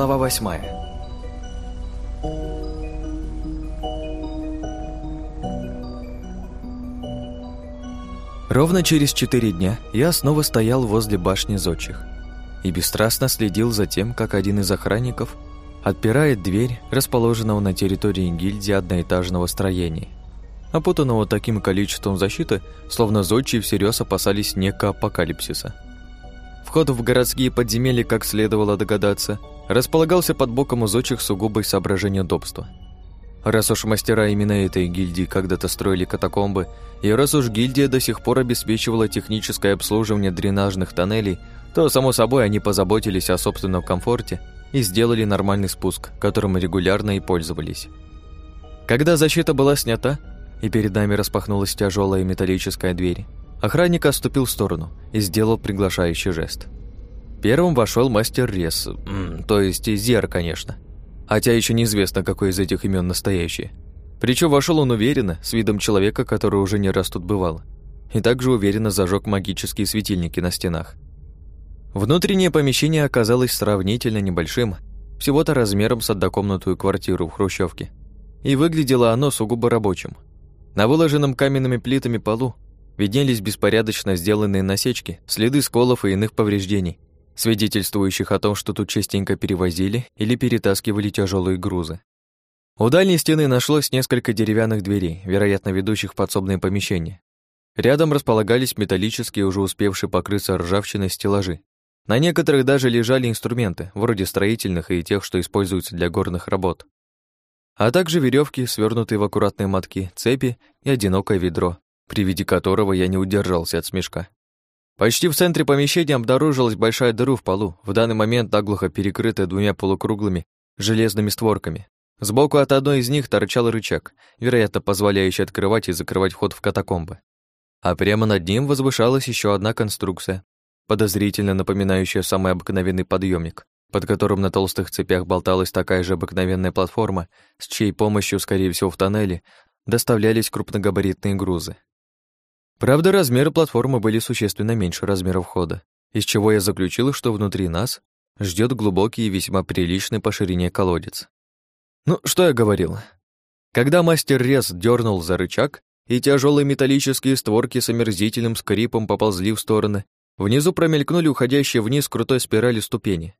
Глава восьмая. Ровно через четыре дня я снова стоял возле башни зодчих и бесстрастно следил за тем, как один из охранников отпирает дверь, расположенного на территории гильдии одноэтажного строения. Опутанного таким количеством защиты, словно зодчие всерьез опасались некого апокалипсиса. Вход в городские подземелья, как следовало догадаться, располагался под боком у зодчих сугубой соображения удобства – Раз уж мастера именно этой гильдии когда-то строили катакомбы, и раз уж гильдия до сих пор обеспечивала техническое обслуживание дренажных тоннелей, то, само собой, они позаботились о собственном комфорте и сделали нормальный спуск, которым регулярно и пользовались. Когда защита была снята, и перед нами распахнулась тяжелая металлическая дверь, охранник отступил в сторону и сделал приглашающий жест. Первым вошел мастер Рес, то есть Зер, конечно – хотя еще неизвестно, какой из этих имен настоящий. Причем вошел он уверенно, с видом человека, который уже не раз тут бывал, и также уверенно зажег магические светильники на стенах. Внутреннее помещение оказалось сравнительно небольшим, всего-то размером с однокомнатную квартиру в Хрущевке, и выглядело оно сугубо рабочим. На выложенном каменными плитами полу виднелись беспорядочно сделанные насечки, следы сколов и иных повреждений, свидетельствующих о том, что тут частенько перевозили или перетаскивали тяжелые грузы. У дальней стены нашлось несколько деревянных дверей, вероятно, ведущих в подсобные помещения. Рядом располагались металлические, уже успевшие покрыться ржавчиной стеллажи. На некоторых даже лежали инструменты, вроде строительных и тех, что используются для горных работ. А также веревки, свернутые в аккуратные мотки, цепи и одинокое ведро, при виде которого я не удержался от смешка. Почти в центре помещения обнаружилась большая дыра в полу, в данный момент наглухо перекрытая двумя полукруглыми железными створками. Сбоку от одной из них торчал рычаг, вероятно, позволяющий открывать и закрывать вход в катакомбы. А прямо над ним возвышалась еще одна конструкция, подозрительно напоминающая самый обыкновенный подъемник, под которым на толстых цепях болталась такая же обыкновенная платформа, с чьей помощью, скорее всего, в тоннеле доставлялись крупногабаритные грузы. Правда, размеры платформы были существенно меньше размера входа, из чего я заключил, что внутри нас ждет глубокий и весьма приличный по ширине колодец. Ну, что я говорил? Когда мастер Рез дернул за рычаг, и тяжелые металлические створки с омерзительным скрипом поползли в стороны, внизу промелькнули уходящие вниз крутой спирали ступени.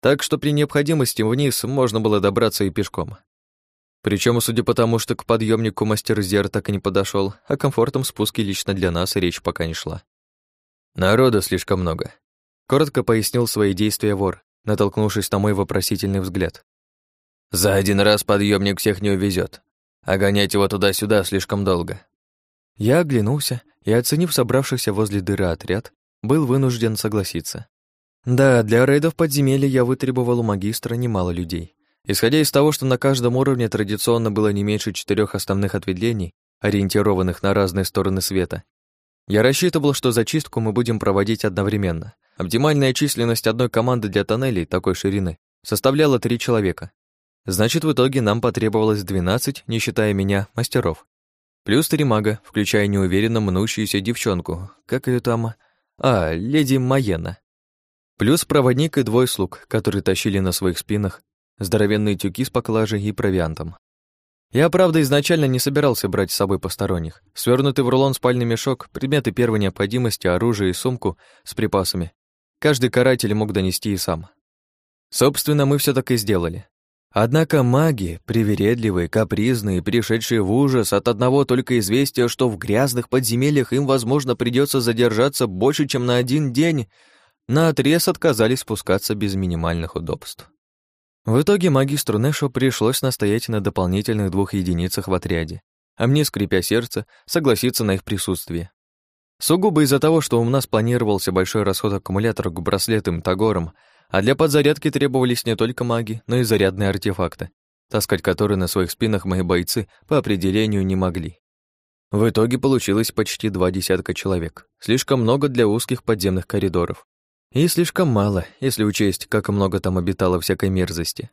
Так что при необходимости вниз можно было добраться и пешком. Причем, судя по тому, что к подъемнику мастер Зер так и не подошел, о комфортном спуске лично для нас речь пока не шла. Народа слишком много. Коротко пояснил свои действия вор, натолкнувшись на мой вопросительный взгляд. За один раз подъемник всех не увезет, а гонять его туда-сюда слишком долго. Я оглянулся и, оценив собравшихся возле дыры отряд, был вынужден согласиться. Да, для рейдов подземелья я вытребовал у магистра немало людей, Исходя из того, что на каждом уровне традиционно было не меньше четырех основных ответвлений, ориентированных на разные стороны света, я рассчитывал, что зачистку мы будем проводить одновременно. Оптимальная численность одной команды для тоннелей такой ширины составляла три человека. Значит, в итоге нам потребовалось 12, не считая меня, мастеров. Плюс три мага, включая неуверенно мнущуюся девчонку. Как ее там? А, леди Майена. Плюс проводник и двое слуг, которые тащили на своих спинах здоровенные тюки с поклажей и провиантом. Я, правда, изначально не собирался брать с собой посторонних. Свернутый в рулон спальный мешок, предметы первой необходимости, оружие и сумку с припасами. Каждый каратель мог донести и сам. Собственно, мы все так и сделали. Однако маги, привередливые, капризные, пришедшие в ужас от одного только известия, что в грязных подземельях им, возможно, придется задержаться больше, чем на один день, наотрез отказались спускаться без минимальных удобств. В итоге магистру Нэшу пришлось настоять на дополнительных двух единицах в отряде, а мне, скрипя сердце, согласиться на их присутствие. Сугубо из-за того, что у нас планировался большой расход аккумуляторов к браслетам Тагорам, а для подзарядки требовались не только маги, но и зарядные артефакты, таскать которые на своих спинах мои бойцы по определению не могли. В итоге получилось почти два десятка человек, слишком много для узких подземных коридоров. И слишком мало, если учесть, как много там обитало всякой мерзости.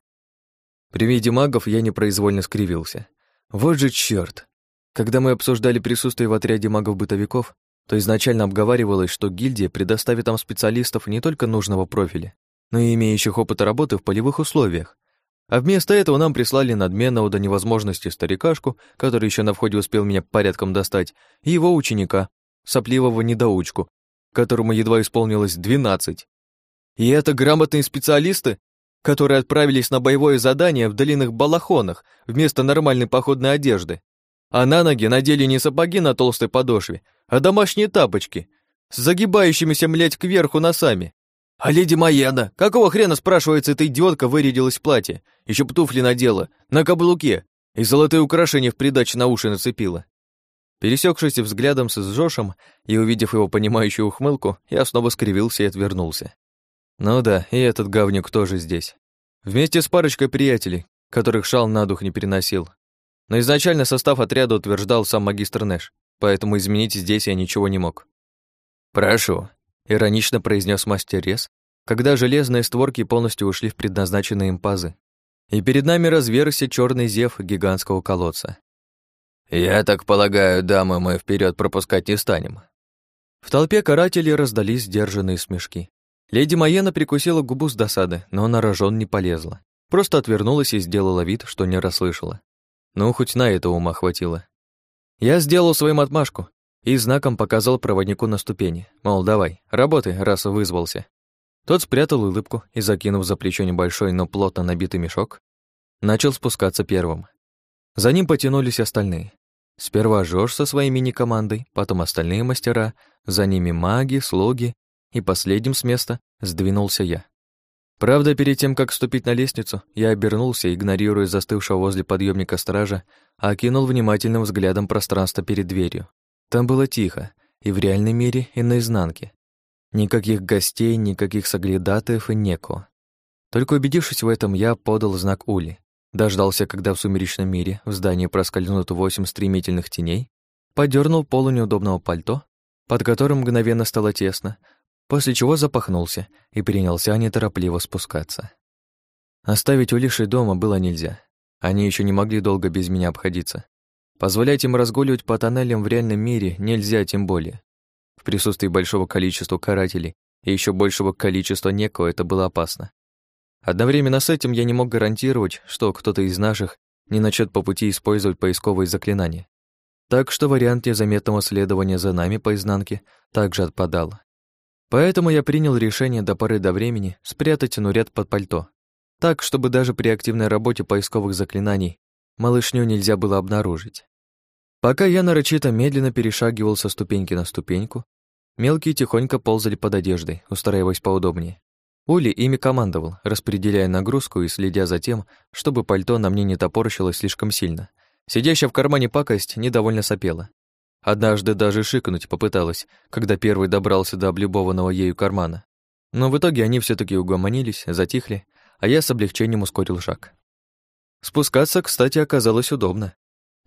При виде магов я непроизвольно скривился. Вот же чёрт! Когда мы обсуждали присутствие в отряде магов-бытовиков, то изначально обговаривалось, что гильдия предоставит там специалистов не только нужного профиля, но и имеющих опыт работы в полевых условиях. А вместо этого нам прислали надменного до невозможности старикашку, который еще на входе успел меня порядком достать, и его ученика, сопливого недоучку, которому едва исполнилось двенадцать. И это грамотные специалисты, которые отправились на боевое задание в длинных балахонах вместо нормальной походной одежды. А на ноги надели не сапоги на толстой подошве, а домашние тапочки с загибающимися, млять, кверху носами. А леди Майена, какого хрена, спрашивается, эта идиотка вырядилась в платье, еще б туфли надела, на каблуке, и золотые украшения в придачу на уши нацепила. Пересекшись взглядом с Жошем и увидев его понимающую ухмылку, я снова скривился и отвернулся. Ну да, и этот говнюк тоже здесь. Вместе с парочкой приятелей, которых шал на дух не переносил. Но изначально состав отряда утверждал сам магистр Нэш, поэтому изменить здесь я ничего не мог. «Прошу», — иронично произнес мастер Рез, когда железные створки полностью ушли в предназначенные им пазы, и перед нами разверся черный зев гигантского колодца. «Я так полагаю, дамы, мы вперед пропускать не станем». В толпе карателей раздались сдержанные смешки. Леди Майена прикусила губу с досады, но на рожон не полезла. Просто отвернулась и сделала вид, что не расслышала. Ну, хоть на это ума хватило. Я сделал своим отмашку и знаком показал проводнику на ступени, мол, давай, работай, раз вызвался. Тот спрятал улыбку и, закинув за плечо небольшой, но плотно набитый мешок, начал спускаться первым. За ним потянулись остальные. Сперва Жорж со своей мини-командой, потом остальные мастера, за ними маги, слуги и последним с места сдвинулся я. Правда, перед тем, как ступить на лестницу, я обернулся, игнорируя застывшего возле подъемника стража, окинул внимательным взглядом пространство перед дверью. Там было тихо, и в реальной мире, и наизнанке. Никаких гостей, никаких соглядатаев и неко. Только убедившись в этом, я подал знак Ули. Дождался, когда в сумеречном мире в здании проскользнут восемь стремительных теней, подернул полу неудобного пальто, под которым мгновенно стало тесно, после чего запахнулся и принялся неторопливо спускаться. Оставить Улиши дома было нельзя. Они еще не могли долго без меня обходиться. Позволять им разгуливать по тоннелям в реальном мире нельзя тем более. В присутствии большого количества карателей и еще большего количества некого это было опасно. Одновременно с этим я не мог гарантировать, что кто-то из наших не начнет по пути использовать поисковые заклинания. Так что вариант незаметного следования за нами по изнанке также отпадал. Поэтому я принял решение до поры до времени спрятать нурят под пальто, так, чтобы даже при активной работе поисковых заклинаний малышню нельзя было обнаружить. Пока я нарочито медленно перешагивал со ступеньки на ступеньку, мелкие тихонько ползали под одеждой, устраиваясь поудобнее. Ули ими командовал, распределяя нагрузку и следя за тем, чтобы пальто на мне не топорщилось слишком сильно. Сидящая в кармане пакость недовольно сопела. Однажды даже шикнуть попыталась, когда первый добрался до облюбованного ею кармана. Но в итоге они все таки угомонились, затихли, а я с облегчением ускорил шаг. Спускаться, кстати, оказалось удобно.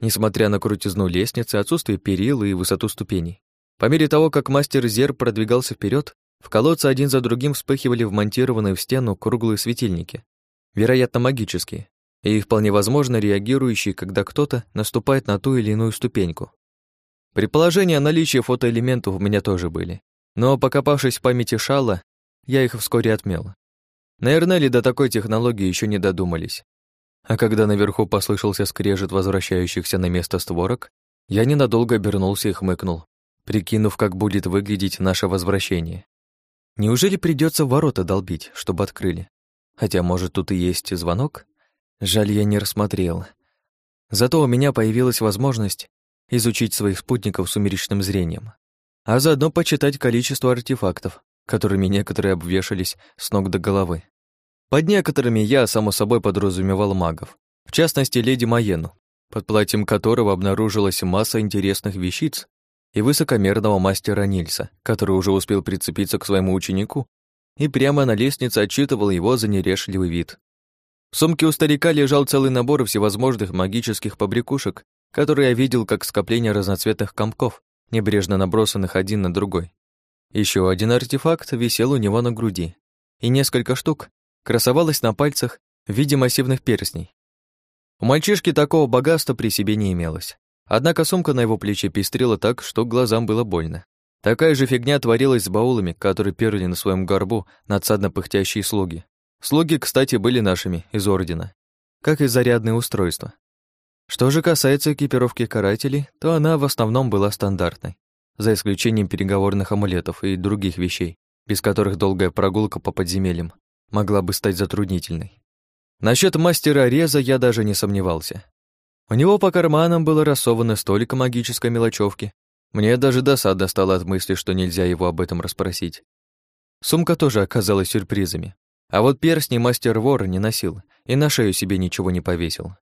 Несмотря на крутизну лестницы, отсутствие перил и высоту ступеней. По мере того, как мастер Зер продвигался вперед, в колодце один за другим вспыхивали вмонтированные в стену круглые светильники, вероятно, магические, и вполне возможно реагирующие, когда кто-то наступает на ту или иную ступеньку. Предположения о наличии фотоэлементов у меня тоже были. Но, покопавшись в памяти Шала, я их вскоре отмел. Наверное, ли до такой технологии еще не додумались. А когда наверху послышался скрежет возвращающихся на место створок, я ненадолго обернулся и хмыкнул, прикинув, как будет выглядеть наше возвращение. Неужели придется ворота долбить, чтобы открыли? Хотя, может, тут и есть звонок? Жаль, я не рассмотрел. Зато у меня появилась возможность изучить своих спутников сумеречным зрением, а заодно почитать количество артефактов, которыми некоторые обвешались с ног до головы. Под некоторыми я, само собой, подразумевал магов, в частности, леди Маену, под платьем которого обнаружилась масса интересных вещиц, и высокомерного мастера Нильса, который уже успел прицепиться к своему ученику и прямо на лестнице отчитывал его за нерешливый вид. В сумке у старика лежал целый набор всевозможных магических побрякушек который я видел как скопление разноцветных комков, небрежно набросанных один на другой. Еще один артефакт висел у него на груди, и несколько штук красовалось на пальцах в виде массивных перстней. У мальчишки такого богатства при себе не имелось. Однако сумка на его плече пестрила так, что глазам было больно. Такая же фигня творилась с баулами, которые перли на своем горбу надсадно пыхтящие слуги. Слуги, кстати, были нашими, из Ордена, как и зарядные устройства. Что же касается экипировки карателей, то она в основном была стандартной, за исключением переговорных амулетов и других вещей, без которых долгая прогулка по подземельям могла бы стать затруднительной. Насчет мастера реза я даже не сомневался. У него по карманам было рассовано столько магической мелочевки, мне даже досада стала от мысли, что нельзя его об этом расспросить. Сумка тоже оказалась сюрпризами. А вот перстни мастер-вор не носил и на шею себе ничего не повесил.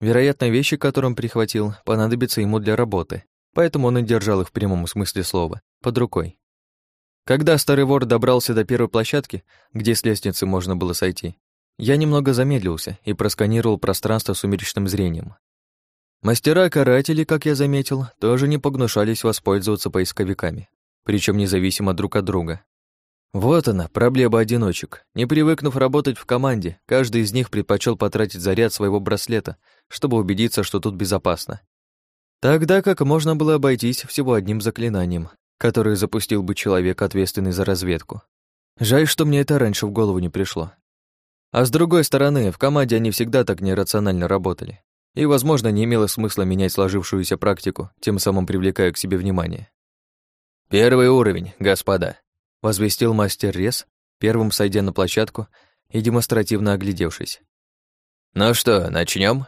Вероятно, вещи, которые он прихватил, понадобятся ему для работы, поэтому он и держал их в прямом смысле слова, под рукой. Когда старый вор добрался до первой площадки, где с лестницы можно было сойти, я немного замедлился и просканировал пространство сумеречным зрением. Мастера-каратели, как я заметил, тоже не погнушались воспользоваться поисковиками, причем независимо друг от друга. Вот она, проблема одиночек. Не привыкнув работать в команде, каждый из них предпочел потратить заряд своего браслета, чтобы убедиться, что тут безопасно. Тогда как можно было обойтись всего одним заклинанием, которое запустил бы человек, ответственный за разведку. Жаль, что мне это раньше в голову не пришло. А с другой стороны, в команде они всегда так нерационально работали и, возможно, не имело смысла менять сложившуюся практику, тем самым привлекая к себе внимание. «Первый уровень, господа», — возвестил мастер Рез, первым сойдя на площадку и демонстративно оглядевшись. «Ну что, начнем?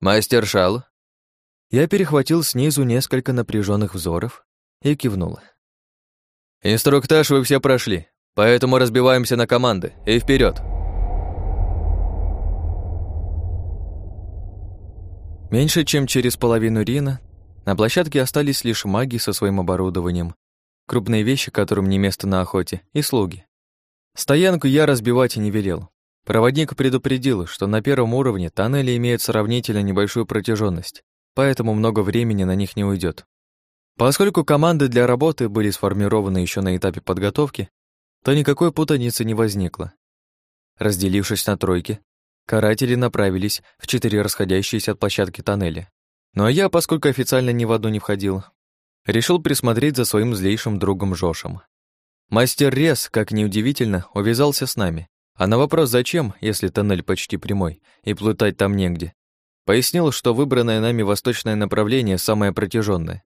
Мастер Шал?» Я перехватил снизу несколько напряженных взоров и кивнул. «Инструктаж вы все прошли, поэтому разбиваемся на команды и вперед. Меньше чем через половину Рина на площадке остались лишь маги со своим оборудованием, крупные вещи, которым не место на охоте, и слуги. Стоянку я разбивать и не велел. Проводник предупредил, что на первом уровне тоннели имеют сравнительно небольшую протяженность, поэтому много времени на них не уйдет. Поскольку команды для работы были сформированы еще на этапе подготовки, то никакой путаницы не возникло. Разделившись на тройки, Каратели направились в четыре расходящиеся от площадки тоннеля. Ну а я, поскольку официально ни в одну не входил, решил присмотреть за своим злейшим другом Жошем. Мастер Рез, как неудивительно, увязался с нами. А на вопрос «зачем?», если тоннель почти прямой, и плутать там негде, пояснил, что выбранное нами восточное направление самое протяженное.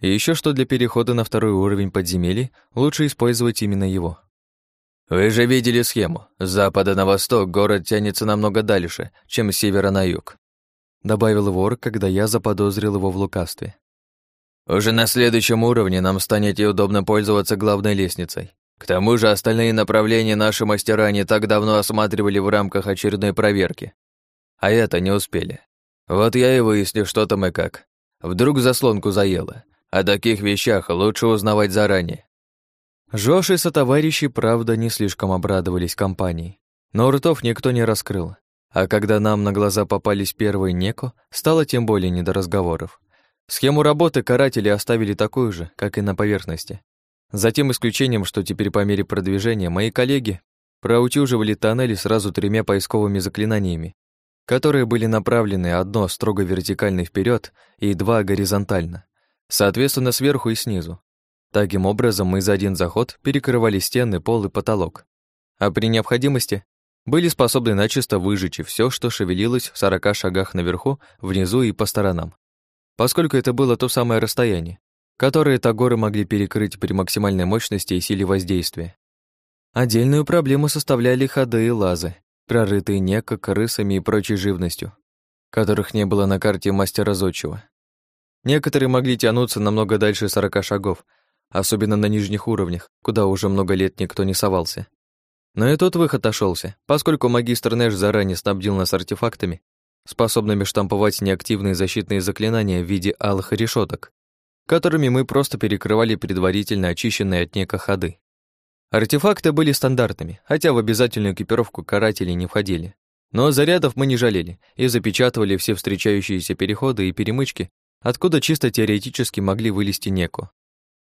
И еще что для перехода на второй уровень подземелья лучше использовать именно его. Вы же видели схему. С запада на восток город тянется намного дальше, чем с севера на юг. Добавил вор, когда я заподозрил его в лукавстве. Уже на следующем уровне нам станет удобно пользоваться главной лестницей. К тому же остальные направления наши мастера не так давно осматривали в рамках очередной проверки. А это не успели. Вот я и выясню, что там и как. Вдруг заслонку заело. О таких вещах лучше узнавать заранее. Жош и сотоварищи, правда, не слишком обрадовались компанией, но ртов никто не раскрыл. А когда нам на глаза попались первые Неко, стало тем более не до разговоров. Схему работы каратели оставили такую же, как и на поверхности. За тем исключением, что теперь по мере продвижения мои коллеги проутюживали тоннели сразу тремя поисковыми заклинаниями, которые были направлены одно строго вертикально вперед и два горизонтально, соответственно, сверху и снизу. Таким образом, мы за один заход перекрывали стены, пол и потолок. А при необходимости были способны начисто выжечь все, что шевелилось в сорока шагах наверху, внизу и по сторонам. Поскольку это было то самое расстояние, которое Тагоры могли перекрыть при максимальной мощности и силе воздействия. Отдельную проблему составляли ходы и лазы, прорытые неко крысами и прочей живностью, которых не было на карте мастера Зодчего. Некоторые могли тянуться намного дальше сорока шагов, особенно на нижних уровнях, куда уже много лет никто не совался. Но и тот выход ошелся, поскольку магистр Нэш заранее снабдил нас артефактами, способными штамповать неактивные защитные заклинания в виде алых решеток, которыми мы просто перекрывали предварительно очищенные от нека ходы. Артефакты были стандартными, хотя в обязательную экипировку карателей не входили. Но зарядов мы не жалели и запечатывали все встречающиеся переходы и перемычки, откуда чисто теоретически могли вылезти неку.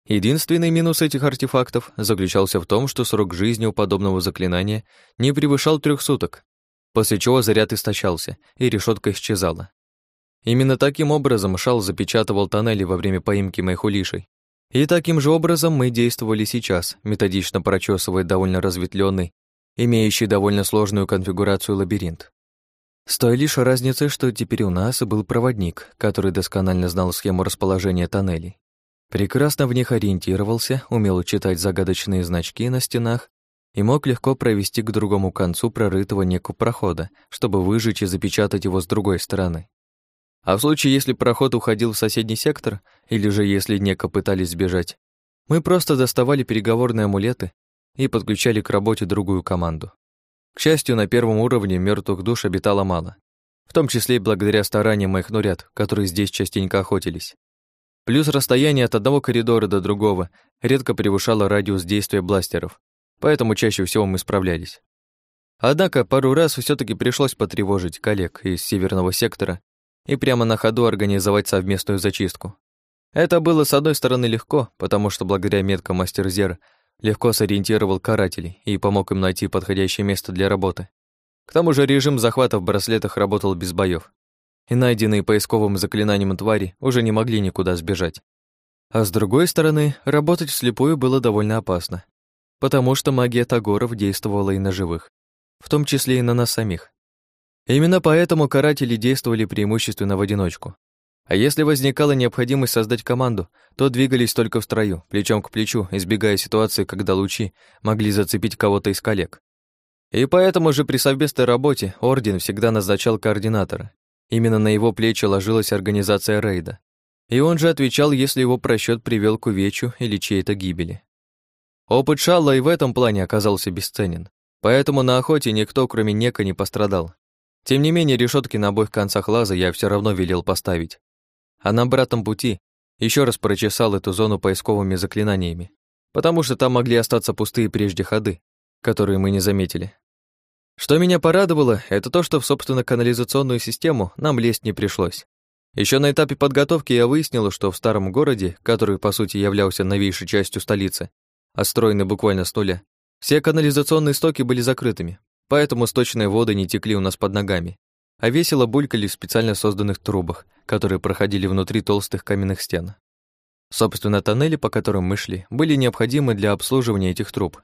Единственный минус этих артефактов заключался в том, что срок жизни у подобного заклинания не превышал трех суток, после чего заряд истощался, и решетка исчезала. Именно таким образом Шал запечатывал тоннели во время поимки моих улишей. И таким же образом мы действовали сейчас, методично прочесывая довольно разветвленный, имеющий довольно сложную конфигурацию лабиринт. С той лишь разницей, что теперь у нас был проводник, который досконально знал схему расположения тоннелей. Прекрасно в них ориентировался, умел читать загадочные значки на стенах и мог легко провести к другому концу прорытого неку прохода, чтобы выжечь и запечатать его с другой стороны. А в случае, если проход уходил в соседний сектор, или же если неко пытались сбежать, мы просто доставали переговорные амулеты и подключали к работе другую команду. К счастью, на первом уровне мертвых душ обитало мало, в том числе и благодаря стараниям моих нурят, которые здесь частенько охотились. Плюс расстояние от одного коридора до другого редко превышало радиус действия бластеров, поэтому чаще всего мы справлялись. Однако пару раз все таки пришлось потревожить коллег из северного сектора и прямо на ходу организовать совместную зачистку. Это было, с одной стороны, легко, потому что благодаря меткам мастер Зер легко сориентировал карателей и помог им найти подходящее место для работы. К тому же режим захвата в браслетах работал без боев, и найденные поисковым заклинанием твари уже не могли никуда сбежать. А с другой стороны, работать вслепую было довольно опасно, потому что магия Тагоров действовала и на живых, в том числе и на нас самих. Именно поэтому каратели действовали преимущественно в одиночку. А если возникала необходимость создать команду, то двигались только в строю, плечом к плечу, избегая ситуации, когда лучи могли зацепить кого-то из коллег. И поэтому же при совместной работе Орден всегда назначал координатора. Именно на его плечи ложилась организация рейда. И он же отвечал, если его просчет привел к увечью или чьей-то гибели. Опыт Шалла и в этом плане оказался бесценен. Поэтому на охоте никто, кроме Нека, не пострадал. Тем не менее, решетки на обоих концах лаза я все равно велел поставить. А на обратном пути еще раз прочесал эту зону поисковыми заклинаниями, потому что там могли остаться пустые прежде ходы, которые мы не заметили. Что меня порадовало, это то, что в, собственно, канализационную систему нам лезть не пришлось. Еще на этапе подготовки я выяснил, что в старом городе, который, по сути, являлся новейшей частью столицы, отстроенный буквально с нуля, все канализационные стоки были закрытыми, поэтому сточные воды не текли у нас под ногами, а весело булькали в специально созданных трубах, которые проходили внутри толстых каменных стен. Собственно, тоннели, по которым мы шли, были необходимы для обслуживания этих труб.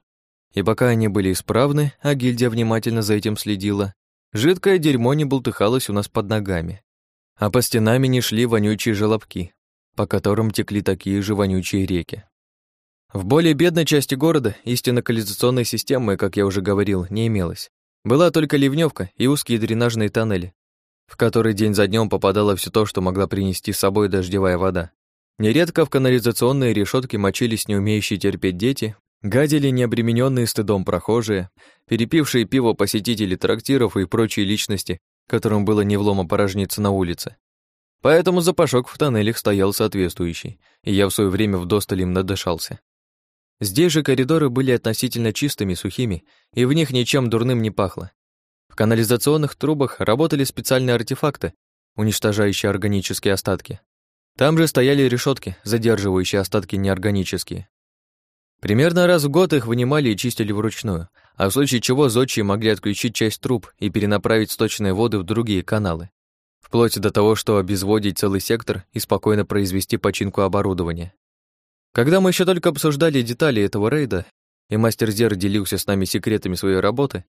И пока они были исправны, а гильдия внимательно за этим следила, жидкое дерьмо не бултыхалось у нас под ногами. А по стенам не шли вонючие желобки, по которым текли такие же вонючие реки. В более бедной части города истинно канализационной системы, как я уже говорил, не имелось. Была только ливневка и узкие дренажные тоннели, в которые день за днем попадало все то, что могла принести с собой дождевая вода. Нередко в канализационные решетки мочились не умеющие терпеть дети, гадили необремененные стыдом прохожие, перепившие пиво посетители трактиров и прочие личности, которым было невлом опорожниться на улице. Поэтому запашок в тоннелях стоял соответствующий, и я в свое время вдосталь им надышался. Здесь же коридоры были относительно чистыми, сухими, и в них ничем дурным не пахло. В канализационных трубах работали специальные артефакты, уничтожающие органические остатки. Там же стояли решетки, задерживающие остатки неорганические. Примерно раз в год их вынимали и чистили вручную, а в случае чего зодчие могли отключить часть труб и перенаправить сточные воды в другие каналы, вплоть до того, что обезводить целый сектор и спокойно произвести починку оборудования. Когда мы еще только обсуждали детали этого рейда, и мастер Зер делился с нами секретами своей работы,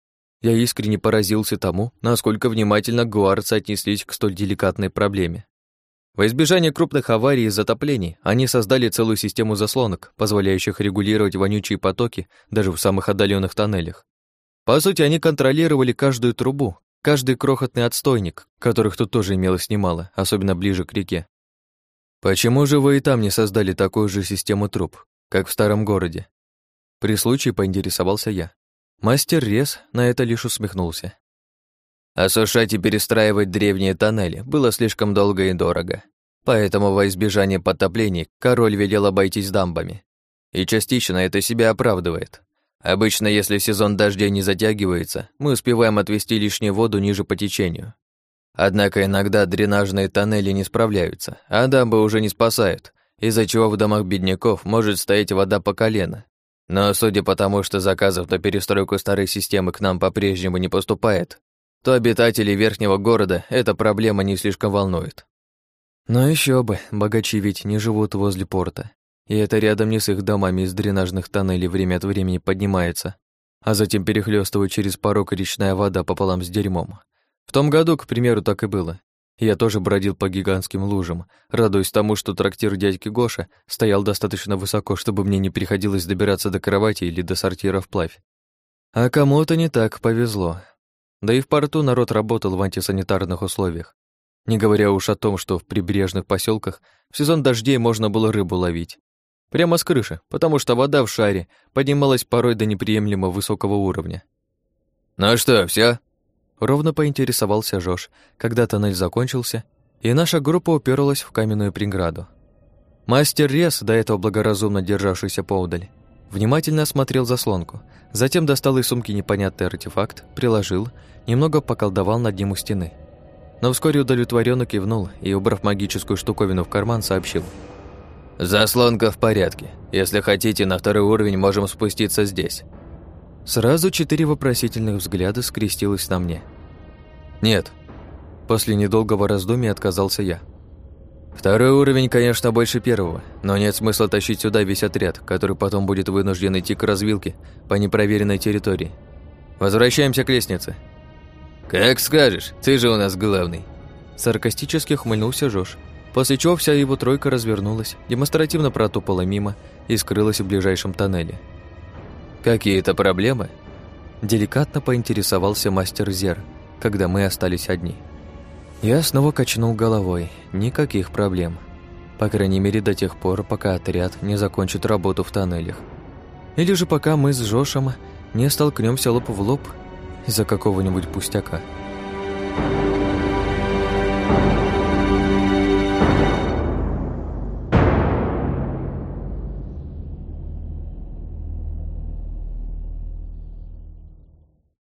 я искренне поразился тому, насколько внимательно гуарцы отнеслись к столь деликатной проблеме. Во избежание крупных аварий и затоплений они создали целую систему заслонок, позволяющих регулировать вонючие потоки даже в самых отдаленных тоннелях. По сути, они контролировали каждую трубу, каждый крохотный отстойник, которых тут тоже имелось немало, особенно ближе к реке. Почему же вы и там не создали такую же систему труб, как в старом городе? При случае поинтересовался я. Мастер Рез на это лишь усмехнулся. Осушать и перестраивать древние тоннели было слишком долго и дорого. Поэтому во избежание подтоплений король велел обойтись дамбами. И частично это себя оправдывает. Обычно, если сезон дождей не затягивается, мы успеваем отвести лишнюю воду ниже по течению. Однако иногда дренажные тоннели не справляются, а дамбы уже не спасают, из-за чего в домах бедняков может стоять вода по колено. Но судя по тому, что заказов на перестройку старой системы к нам по-прежнему не поступает, то обитателей верхнего города эта проблема не слишком волнует. Но еще бы, богачи ведь не живут возле порта. И это рядом не с их домами из дренажных тоннелей время от времени поднимается, а затем перехлёстывает через порог речная вода пополам с дерьмом. В том году, к примеру, так и было. Я тоже бродил по гигантским лужам, радуясь тому, что трактир дядьки Гоша стоял достаточно высоко, чтобы мне не приходилось добираться до кровати или до сортира вплавь. А кому-то не так повезло. Да и в порту народ работал в антисанитарных условиях. Не говоря уж о том, что в прибрежных поселках в сезон дождей можно было рыбу ловить. Прямо с крыши, потому что вода в шаре поднималась порой до неприемлемо высокого уровня. «Ну что, все? Ровно поинтересовался Жош, когда тоннель закончился, и наша группа уперлась в каменную преграду. Мастер Рес, до этого благоразумно державшийся поудаль, внимательно осмотрел заслонку, затем достал из сумки непонятный артефакт, приложил, немного поколдовал над ним у стены. Но вскоре удовлетворенно кивнул и, убрав магическую штуковину в карман, сообщил. «Заслонка в порядке. Если хотите, на второй уровень можем спуститься здесь». Сразу четыре вопросительных взгляда скрестилось на мне. «Нет». После недолгого раздумья отказался я. «Второй уровень, конечно, больше первого, но нет смысла тащить сюда весь отряд, который потом будет вынужден идти к развилке по непроверенной территории. Возвращаемся к лестнице». «Как скажешь, ты же у нас главный». Саркастически хмыльнулся Жош, после чего вся его тройка развернулась, демонстративно протопала мимо и скрылась в ближайшем тоннеле. «Какие-то проблемы?» Деликатно поинтересовался мастер Зер, когда мы остались одни. Я снова качнул головой. Никаких проблем. По крайней мере, до тех пор, пока отряд не закончит работу в тоннелях. Или же пока мы с Жошем не столкнемся лоб в лоб из-за какого-нибудь пустяка.